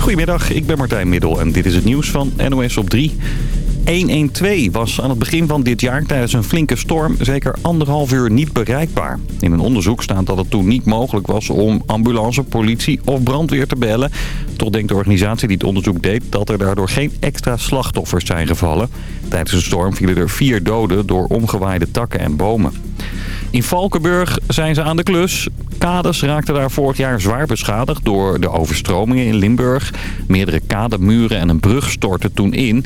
Goedemiddag, ik ben Martijn Middel en dit is het nieuws van NOS op 3. 112 was aan het begin van dit jaar tijdens een flinke storm zeker anderhalf uur niet bereikbaar. In een onderzoek staat dat het toen niet mogelijk was om ambulance, politie of brandweer te bellen. Toch denkt de organisatie die het onderzoek deed dat er daardoor geen extra slachtoffers zijn gevallen. Tijdens de storm vielen er vier doden door omgewaaide takken en bomen. In Valkenburg zijn ze aan de klus. Kades raakten daar vorig jaar zwaar beschadigd door de overstromingen in Limburg. Meerdere kademuren en een brug stortten toen in.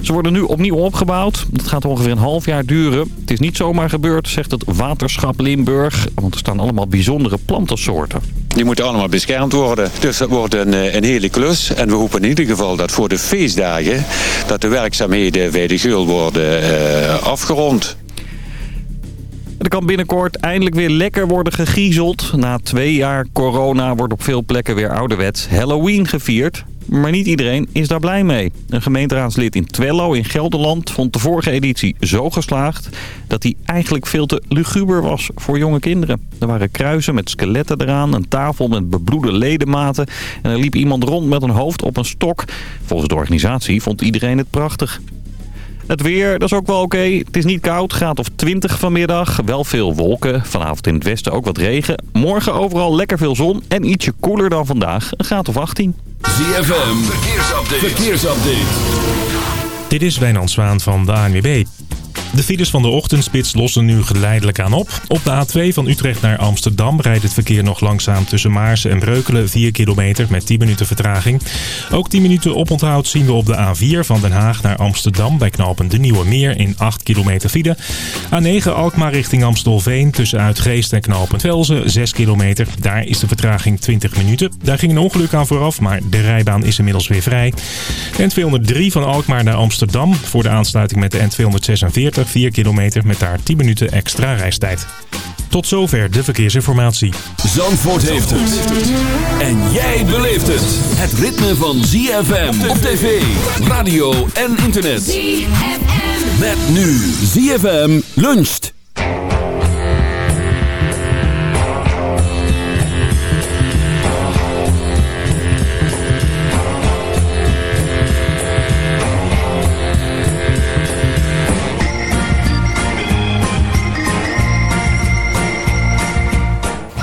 Ze worden nu opnieuw opgebouwd. Dat gaat ongeveer een half jaar duren. Het is niet zomaar gebeurd, zegt het waterschap Limburg. Want er staan allemaal bijzondere plantensoorten. Die moeten allemaal beschermd worden. Dus dat wordt een, eh, een hele klus. En we hopen in ieder geval dat voor de feestdagen... dat de werkzaamheden bij de geul worden uh, afgerond. Er kan binnenkort eindelijk weer lekker worden gegriezeld. Na twee jaar corona wordt op veel plekken weer ouderwets Halloween gevierd. Maar niet iedereen is daar blij mee. Een gemeenteraadslid in Twello in Gelderland vond de vorige editie zo geslaagd... dat hij eigenlijk veel te luguber was voor jonge kinderen. Er waren kruisen met skeletten eraan, een tafel met bebloede ledematen... en er liep iemand rond met een hoofd op een stok. Volgens de organisatie vond iedereen het prachtig. Het weer, dat is ook wel oké. Het is niet koud, gaat of 20 vanmiddag. Wel veel wolken. Vanavond in het westen ook wat regen. Morgen overal lekker veel zon en ietsje koeler dan vandaag. Een graad of 18. ZFM, verkeersupdate. verkeersupdate. Dit is Wijnand Zwaan van de ANWB. De files van de ochtendspits lossen nu geleidelijk aan op. Op de A2 van Utrecht naar Amsterdam rijdt het verkeer nog langzaam tussen Maarsen en Breukelen 4 kilometer met 10 minuten vertraging. Ook 10 minuten oponthoud zien we op de A4 van Den Haag naar Amsterdam bij knopen De Nieuwe Meer in 8 kilometer file. A9 Alkmaar richting Amstelveen tussen Uitgeest en knopen Velzen 6 kilometer. Daar is de vertraging 20 minuten. Daar ging een ongeluk aan vooraf, maar de rijbaan is inmiddels weer vrij. N203 van Alkmaar naar Amsterdam voor de aansluiting met de N246 4 kilometer met daar 10 minuten extra reistijd. Tot zover de verkeersinformatie. Zandvoort heeft het. En jij beleeft het. Het ritme van ZFM op tv, radio en internet. ZFM. Met nu ZFM luncht.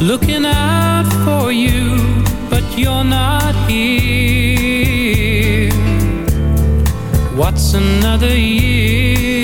Looking out for you, but you're not here What's another year?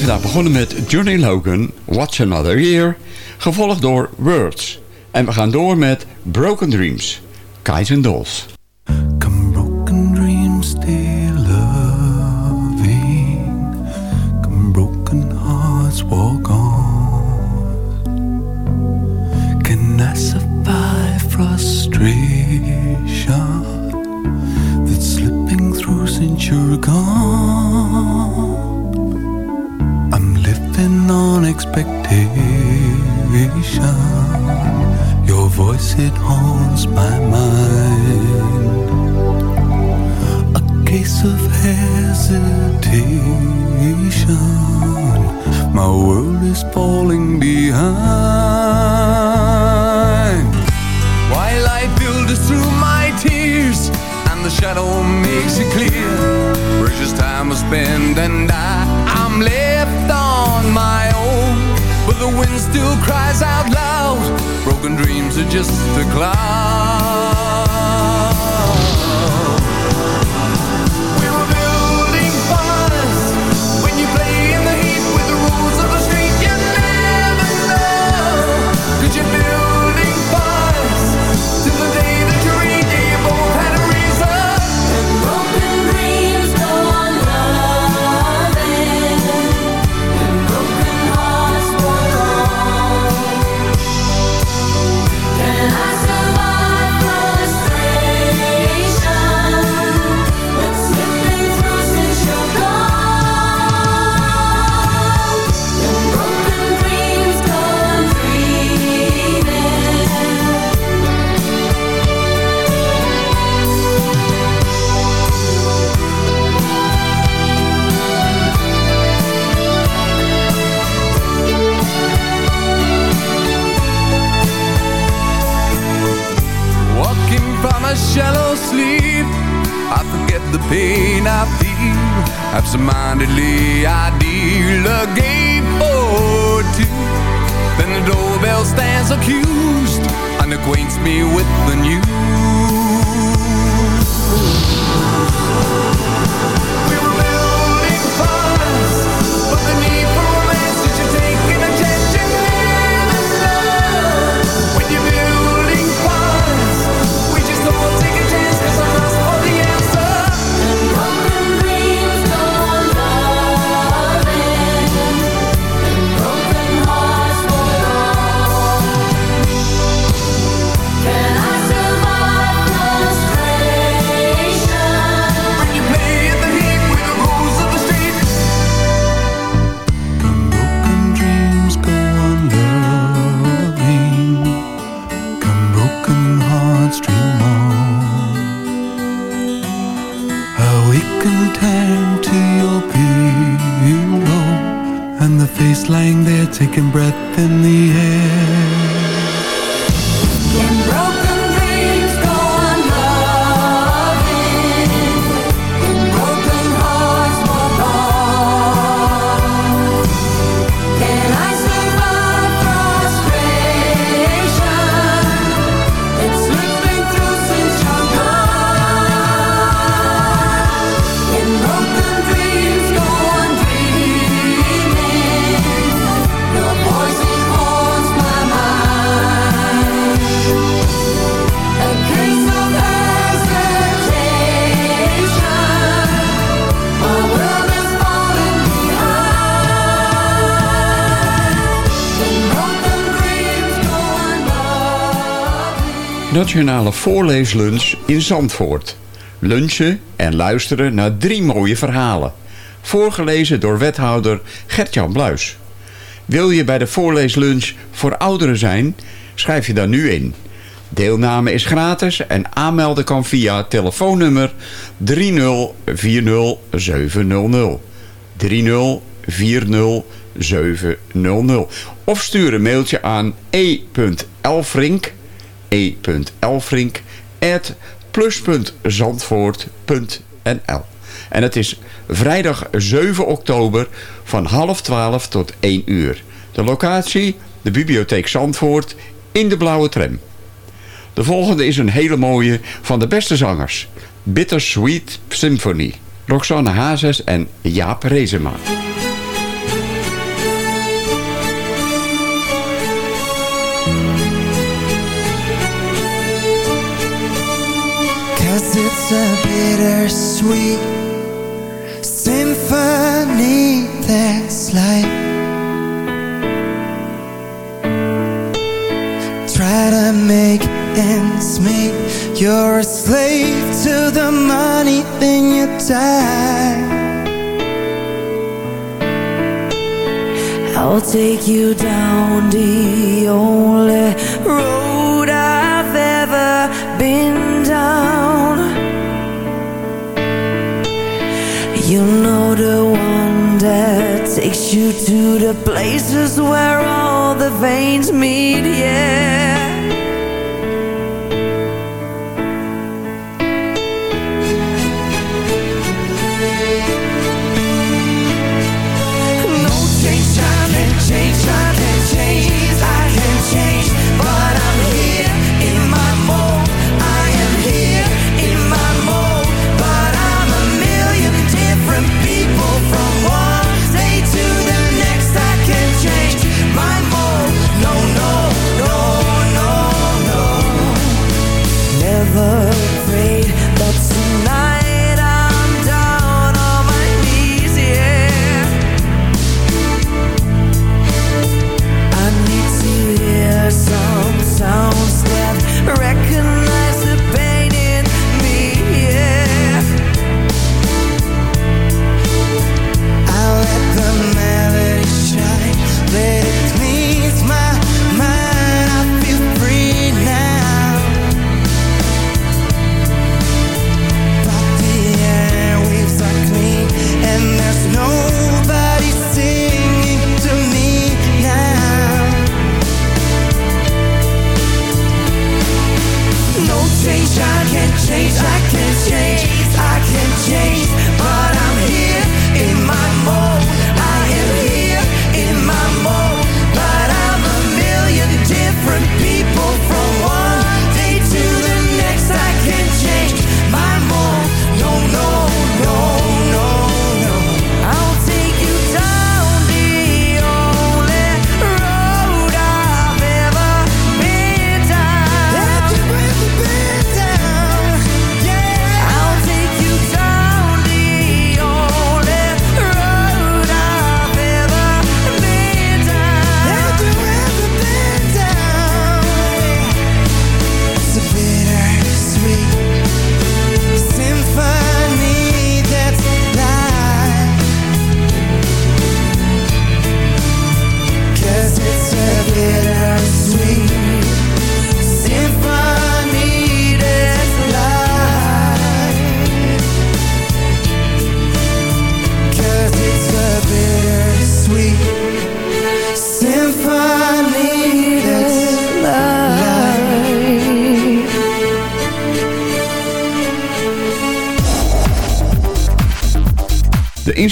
Begonnen met Johnny Logan, What's Another Year, gevolgd door Words. En we gaan door met Broken Dreams, Kites and Dolls. Come broken dreams still loving, come broken hearts walk on. Can I survive frustration that's slipping through since you're gone? On expectation. Your voice, it haunts my mind. A case of hesitation. My world is falling behind. Twilight filters through my tears, and the shadow makes it clear. Precious time I spend, and I, the wind still cries out loud. Broken dreams are just a cloud Nationale voorleeslunch in Zandvoort. Lunchen en luisteren naar drie mooie verhalen. Voorgelezen door wethouder Gert-Jan Bluis. Wil je bij de voorleeslunch voor ouderen zijn? Schrijf je dan nu in. Deelname is gratis en aanmelden kan via telefoonnummer 3040700. 3040700. Of stuur een mailtje aan e.elfrink, e.elfrink. En het is vrijdag 7 oktober van half 12 tot 1 uur. De locatie, de Bibliotheek Zandvoort, in de blauwe tram. De volgende is een hele mooie van de beste zangers. Bittersweet Symphony. Roxanne Hazes en Jaap Rezema. Bittersweet symphony that's life. Try to make ends meet. You're a slave to the money, then you die. I'll take you down the only road I've ever been down. You know the one that takes you to the places where all the veins meet, yeah.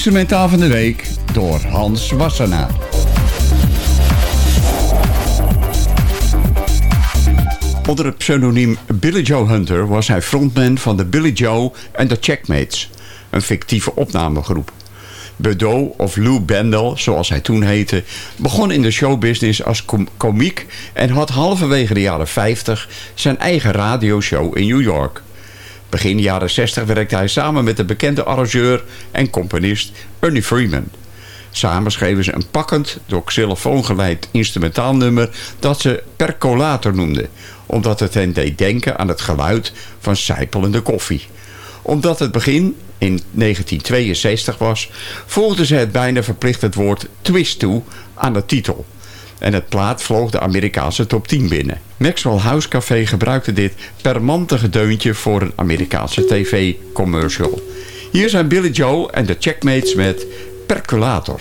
Instrumentaal van de week door Hans Wassenaar. Onder het pseudoniem Billy Joe Hunter was hij frontman van de Billy Joe and the Checkmates, een fictieve opnamegroep. Bedeau of Lou Bendel, zoals hij toen heette, begon in de showbusiness als com- komiek en had halverwege de jaren 50 zijn eigen radioshow in New York. Begin jaren 60 werkte hij samen met de bekende arrangeur en componist Ernie Freeman. Samen schreven ze een pakkend, door xylofoon geleid instrumentaal nummer dat ze Percolator noemden. omdat het hen deed denken aan het geluid van sijpelende koffie. Omdat het begin in 1962 was, voegden ze het bijna verplicht het woord twist toe aan de titel. En het plaat vloog de Amerikaanse top 10 binnen. Maxwell House Café gebruikte dit permanente deuntje voor een Amerikaanse tv-commercial. Hier zijn Billy Joe en de Checkmates met Percolator.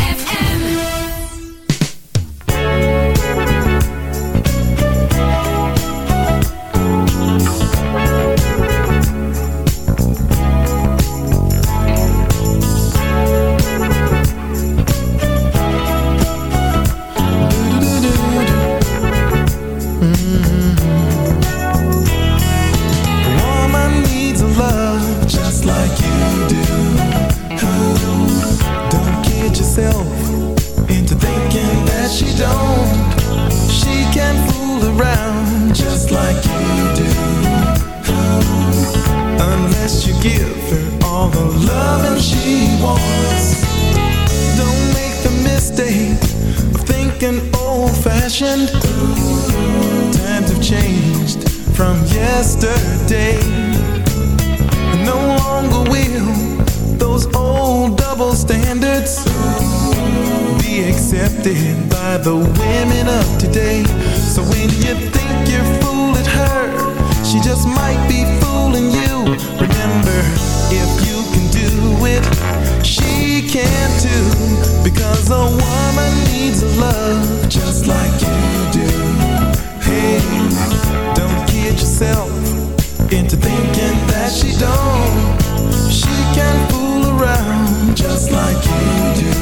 Yourself into thinking that she don't. She can fool around just like you do.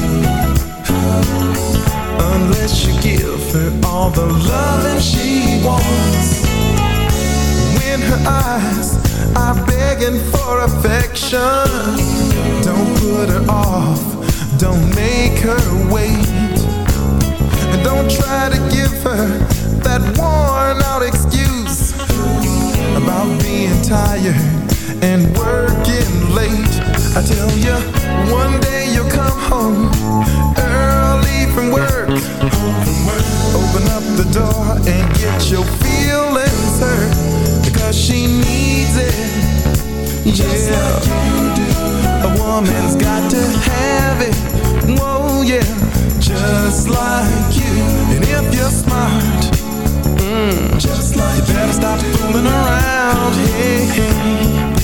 Unless you give her all the loving she wants. When her eyes are begging for affection, don't put her off. Don't make her wait. And don't try to give her that worn out excuse about being tired and working late. I tell you, one day you'll come home early from work. Open up the door and get your feelings hurt because she needs it. Yeah, a woman's got to have it. Whoa, yeah, just like you. And if you're smart, just like you better stop fooling around, hey, hey.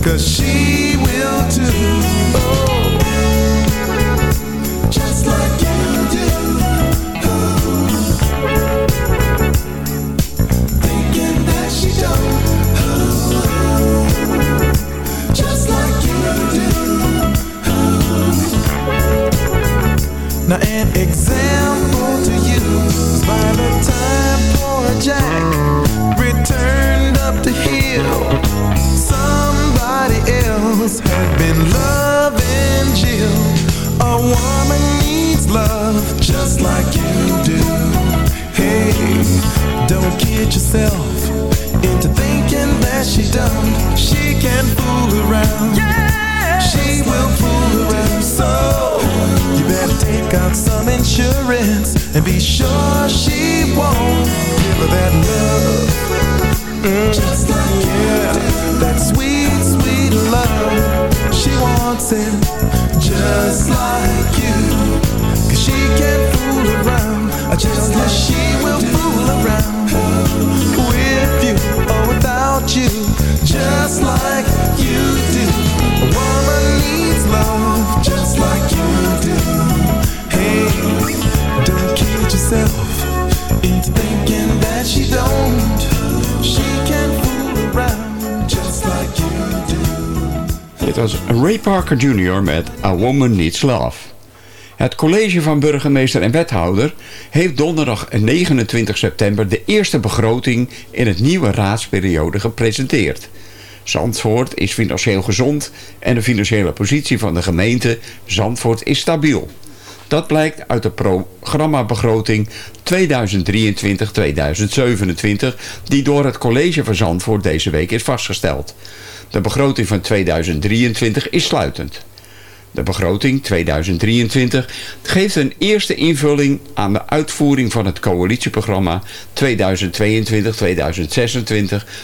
Cause she will too. Just like you do. Thinking that she don't. Oh. Just like you do. Now an example woman needs love just like you do. Hey, don't kid yourself into thinking that she done. She can fool around. Yeah. She will fool around. So you better take out some insurance and be sure she won't give her that love. Mm. Just like She just like you. Cause she can was Ray Parker Jr. met A Woman Needs Love. Het college van burgemeester en wethouder heeft donderdag 29 september de eerste begroting in het nieuwe raadsperiode gepresenteerd. Zandvoort is financieel gezond en de financiële positie van de gemeente Zandvoort is stabiel. Dat blijkt uit de programmabegroting 2023-2027 die door het college van Zandvoort deze week is vastgesteld. De begroting van 2023 is sluitend. De begroting 2023 geeft een eerste invulling aan de uitvoering van het coalitieprogramma 2022-2026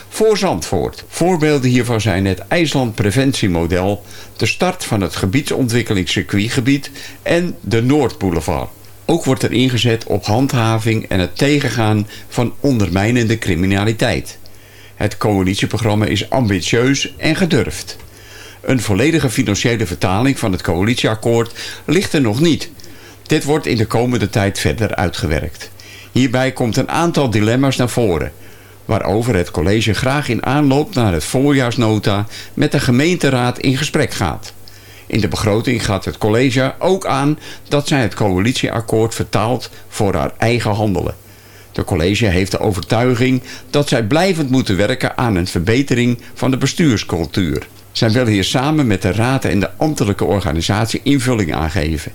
voor Zandvoort. Voorbeelden hiervan zijn het IJsland preventiemodel, de start van het gebiedsontwikkelingscircuitgebied en de Noordboulevard. Ook wordt er ingezet op handhaving en het tegengaan van ondermijnende criminaliteit. Het coalitieprogramma is ambitieus en gedurfd. Een volledige financiële vertaling van het coalitieakkoord ligt er nog niet. Dit wordt in de komende tijd verder uitgewerkt. Hierbij komt een aantal dilemma's naar voren, waarover het college graag in aanloop naar het voorjaarsnota met de gemeenteraad in gesprek gaat. In de begroting gaat het college ook aan dat zij het coalitieakkoord vertaalt voor haar eigen handelen. De college heeft de overtuiging dat zij blijvend moeten werken aan een verbetering van de bestuurscultuur. Zij willen hier samen met de raad en de ambtelijke organisatie invulling aangeven.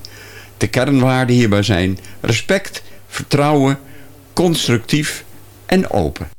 De kernwaarden hierbij zijn respect, vertrouwen, constructief en open.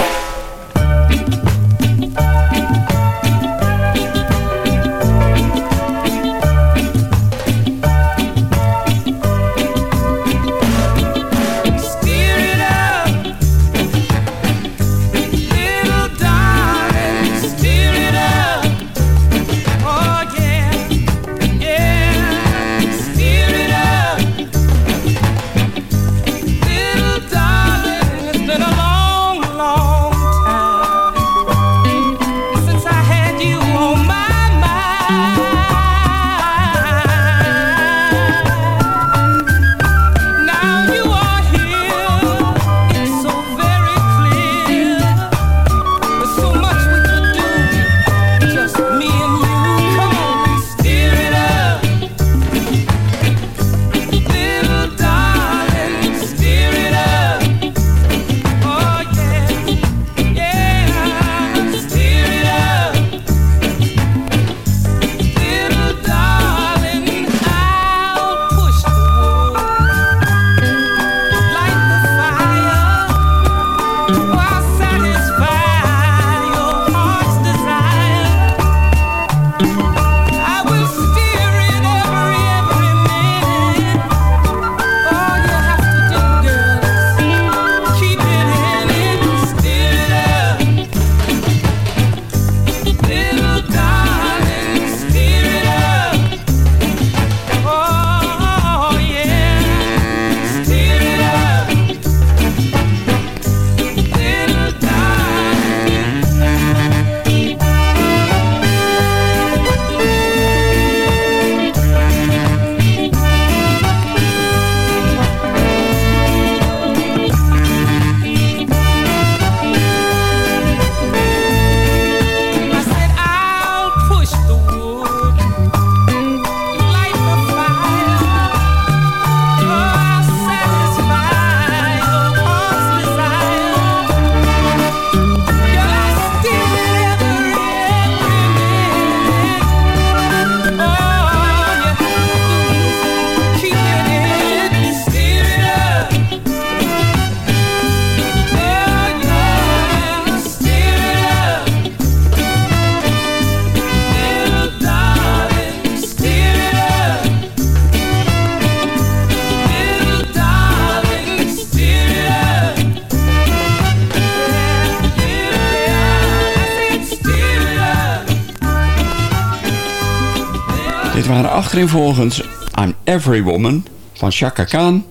Dit waren achtereenvolgens I'm Every Woman van Chaka Khan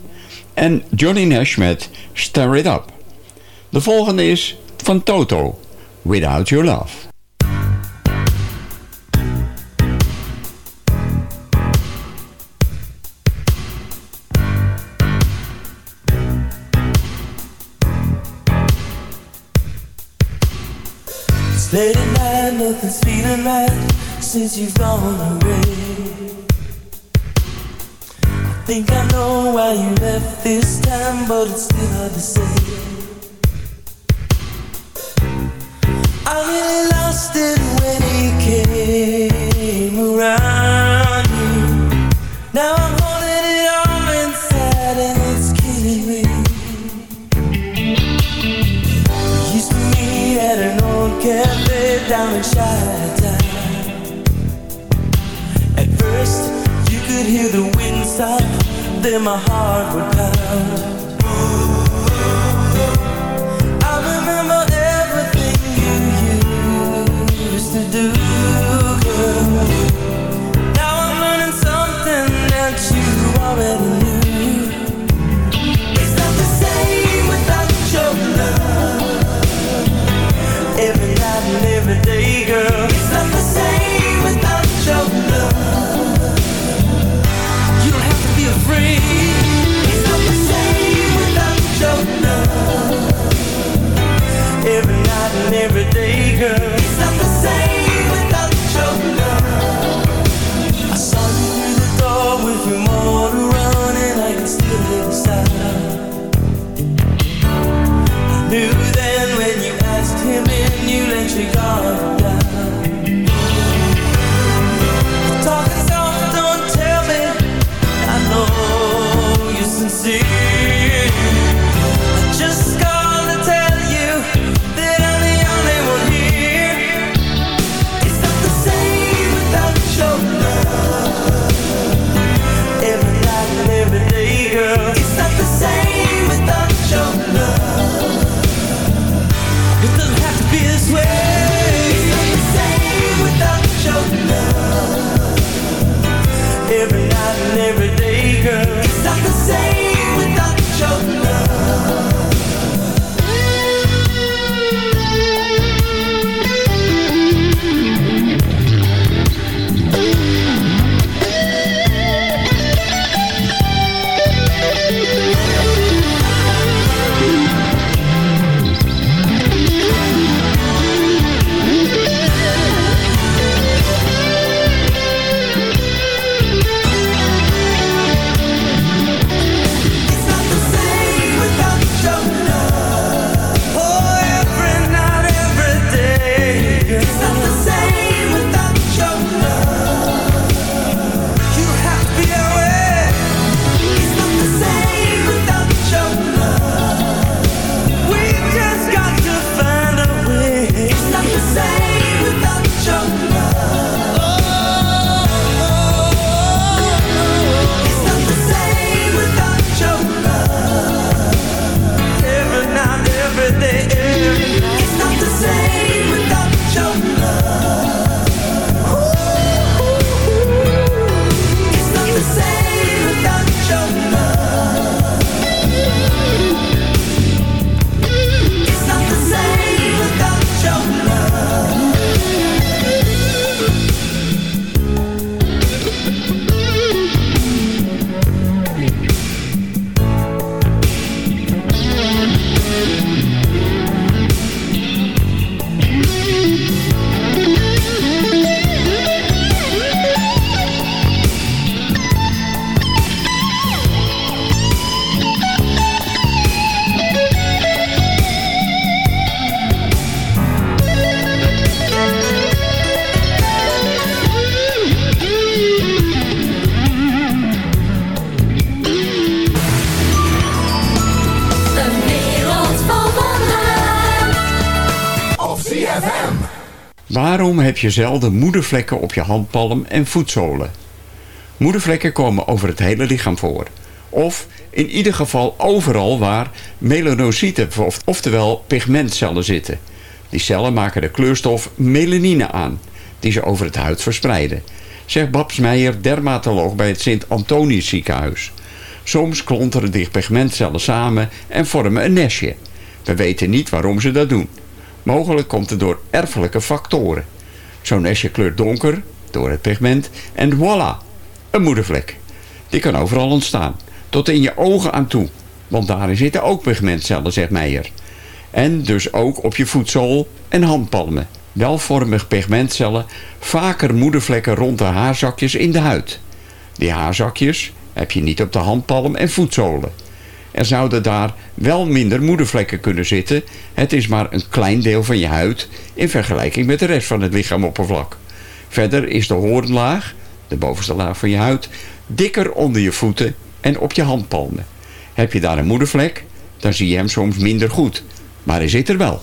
en Johnny Nash met Stir It Up. De volgende is van Toto, Without Your Love. It's late at night, nothing's feeling right since you've gone away. I think I know why you left this time, but it's still hard to say. I really lost it when he came around you. Now I'm holding it all inside and it's killing me. We used to meet at an old cafe down in Chi-Town. At first, you could hear the wind sigh, then my heart would pound. I remember everything you used to do. Now I'm learning something that you already knew. It's not the same without your love. Every night and every day, girl. It's Girl. Je zelden moedervlekken op je handpalm en voetzolen? Moedervlekken komen over het hele lichaam voor. Of in ieder geval overal waar melanocyten, of- oftewel pigmentcellen zitten. Die cellen maken de kleurstof melanine aan, die ze over het huid verspreiden. Zegt Babs Meijer, dermatoloog bij het Sint-Antonius ziekenhuis. Soms klonteren die pigmentcellen samen en vormen een nestje. We weten niet waarom ze dat doen. Mogelijk komt het door erfelijke factoren. Zo'n nestje kleurt donker door het pigment en voilà, een moedervlek. Die kan overal ontstaan, tot in je ogen aan toe. Want daarin zitten ook pigmentcellen, zegt Meijer. En dus ook op je voetzool en handpalmen. Wel vormen pigmentcellen vaker moedervlekken rond de haarzakjes in de huid. Die haarzakjes heb je niet op de handpalm en voetzolen. Er zouden daar wel minder moedervlekken kunnen zitten. Het is maar een klein deel van je huid in vergelijking met de rest van het lichaamoppervlak. Verder is de hoornlaag, de bovenste laag van je huid, dikker onder je voeten en op je handpalmen. Heb je daar een moedervlek, dan zie je hem soms minder goed. Maar hij zit er wel.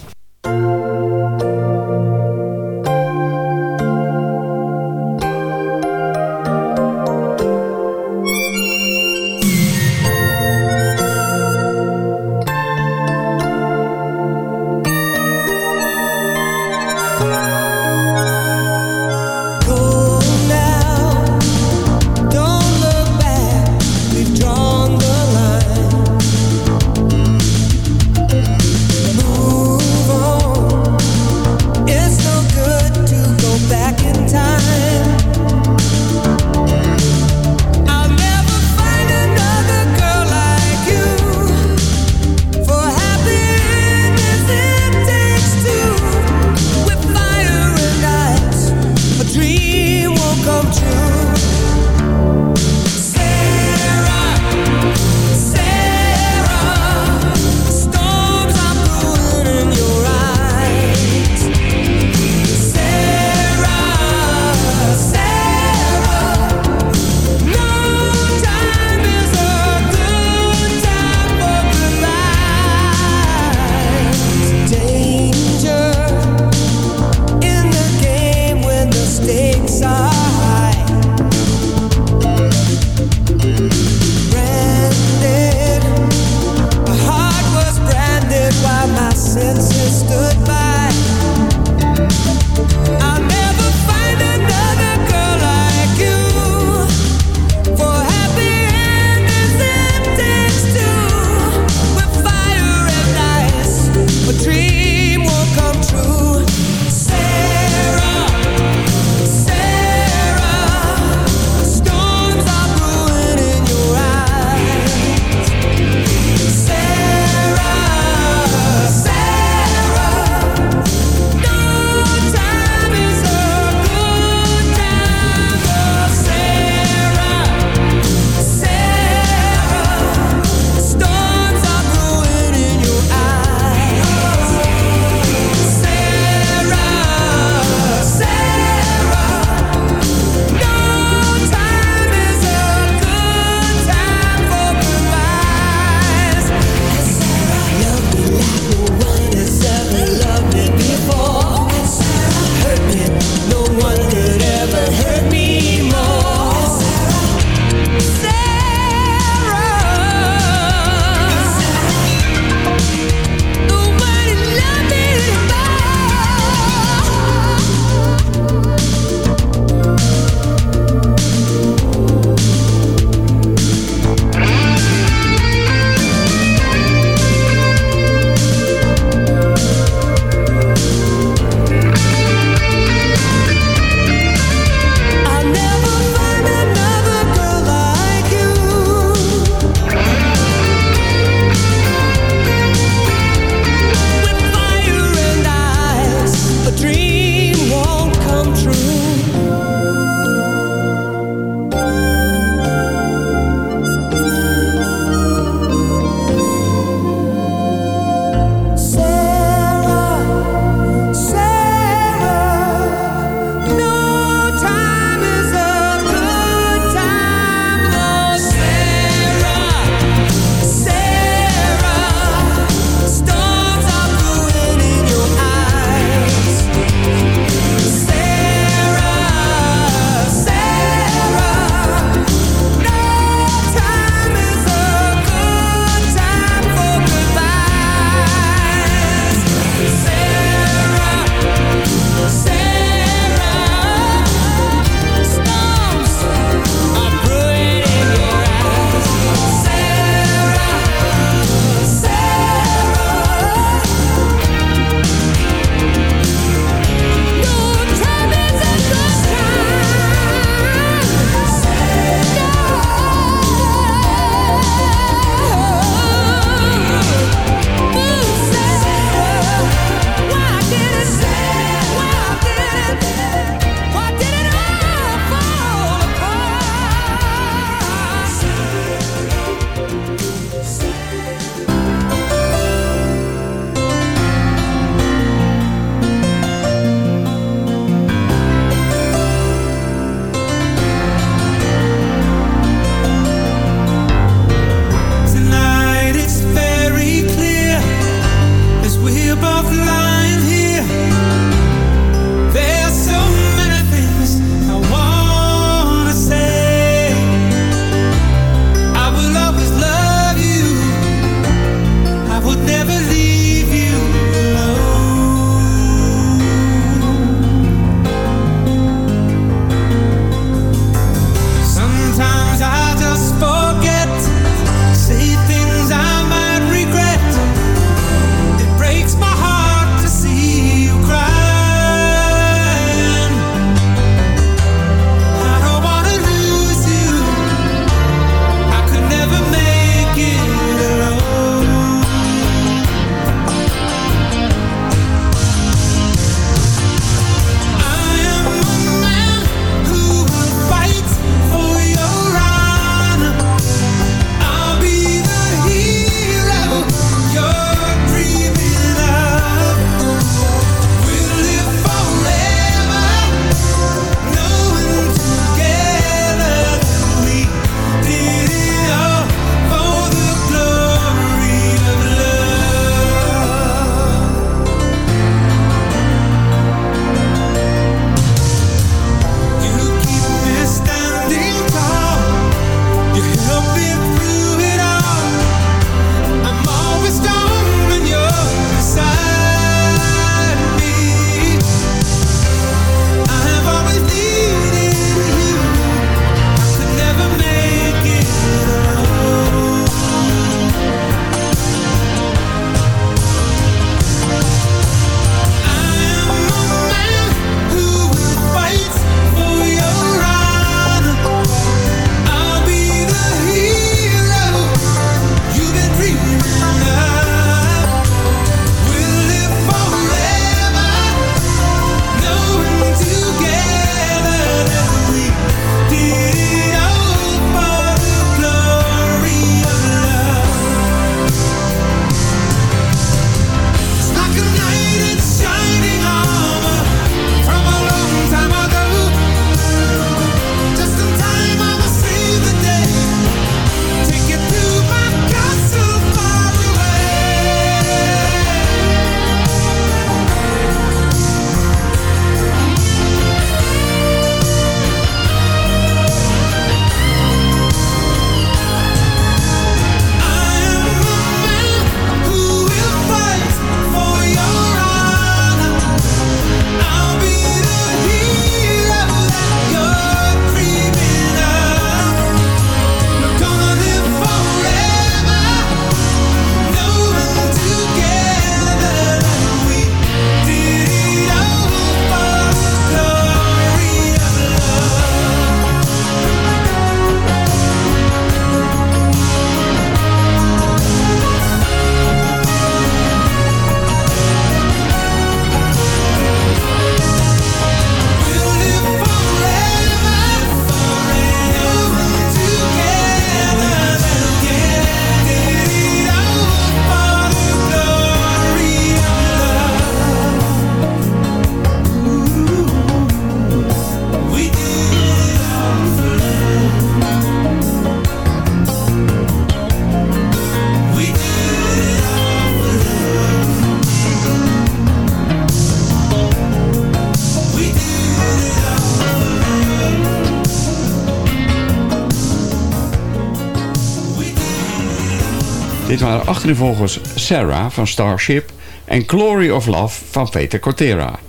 Achtereenvolgens Sarah van Starship en Glory of Love van Peter Cortera.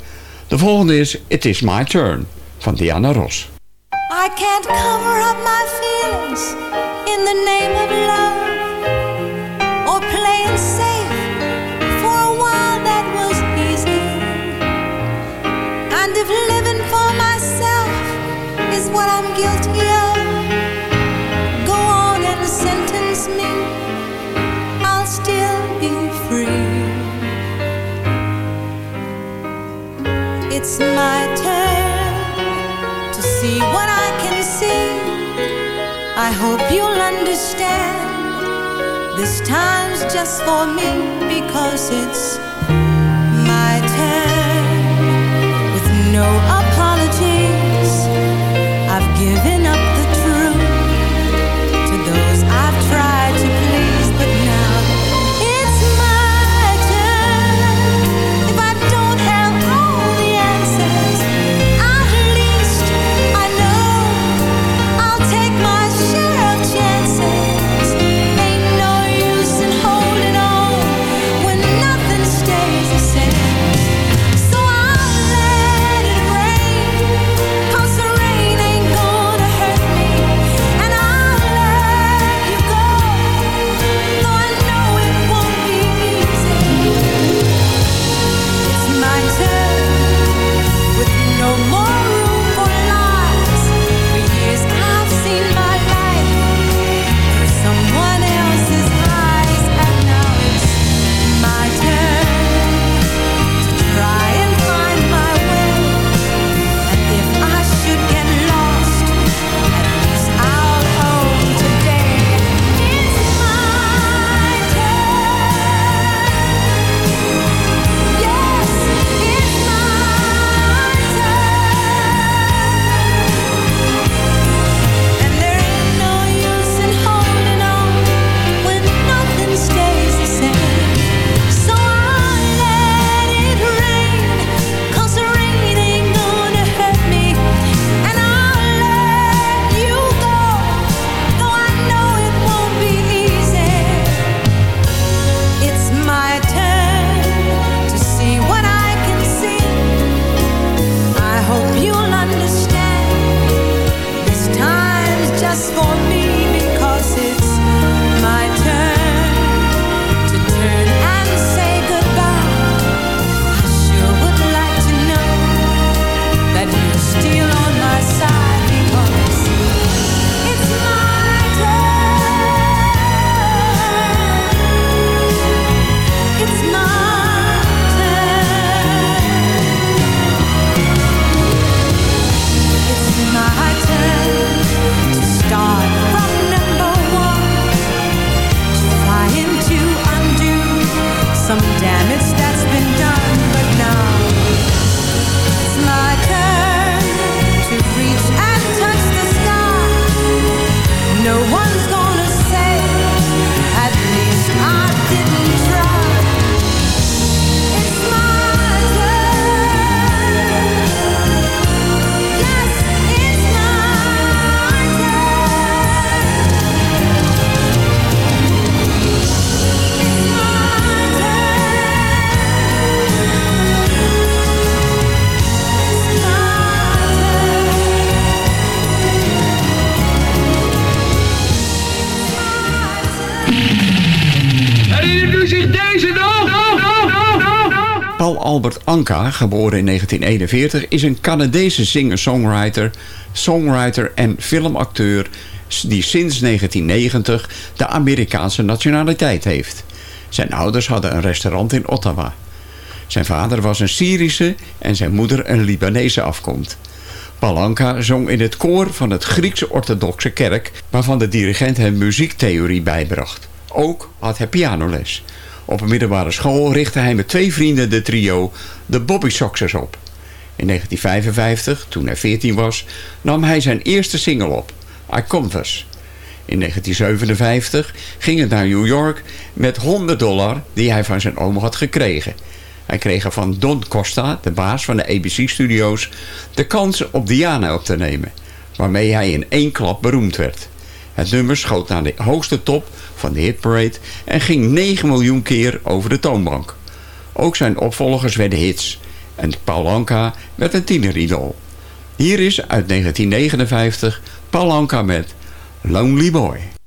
De volgende is It Is My Turn van Diana Ross. I can't cover up my feelings in the name of love my turn to see what I can see. I hope you'll understand. This time's just for me because it's my turn. With no Paul Albert Anka, geboren in 1941, is een Canadese singer-songwriter, songwriter en filmacteur die sinds 1990 de Amerikaanse nationaliteit heeft. Zijn ouders hadden een restaurant in Ottawa. Zijn vader was een Syrische en zijn moeder een Libanese afkomst. Paul Anka zong in het koor van het Griekse orthodoxe kerk... waarvan de dirigent hem muziektheorie bijbracht. Ook had hij pianoles. Op een middelbare school richtte hij met twee vrienden de trio de Bobby Soxers op. In 1955, toen hij 14 was, nam hij zijn eerste single op, I Converse. In 1957 ging het naar New York met 100 dollar die hij van zijn oom had gekregen. Hij kreeg er van Don Costa, de baas van de ABC-studio's, de kans op Diana op te nemen, waarmee hij in één klap beroemd werd. Het nummer schoot naar de hoogste top van de hitparade en ging 9 miljoen keer over de toonbank. Ook zijn opvolgers werden hits en Paul Anka werd een tieneridool. Hier is uit 1959 Paul Anka met Lonely Boy.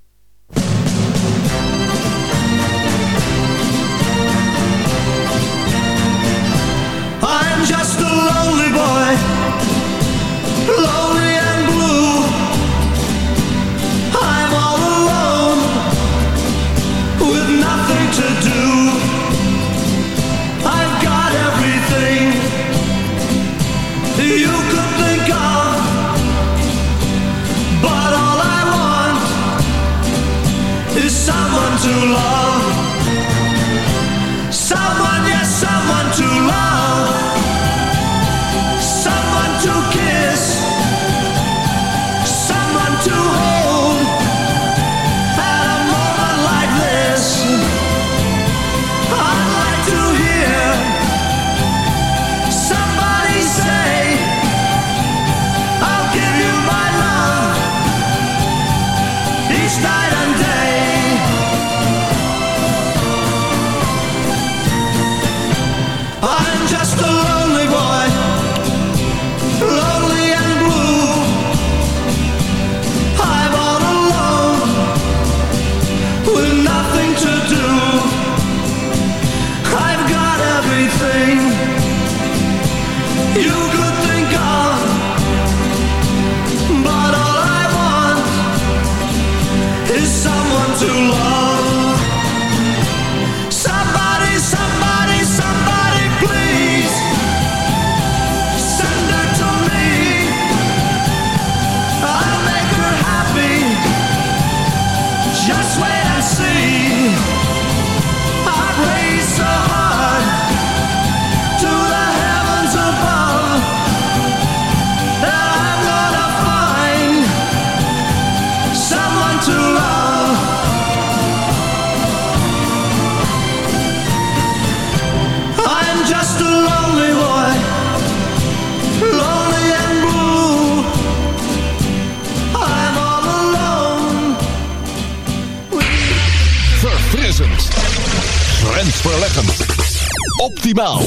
Portimao.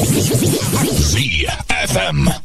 ZFM.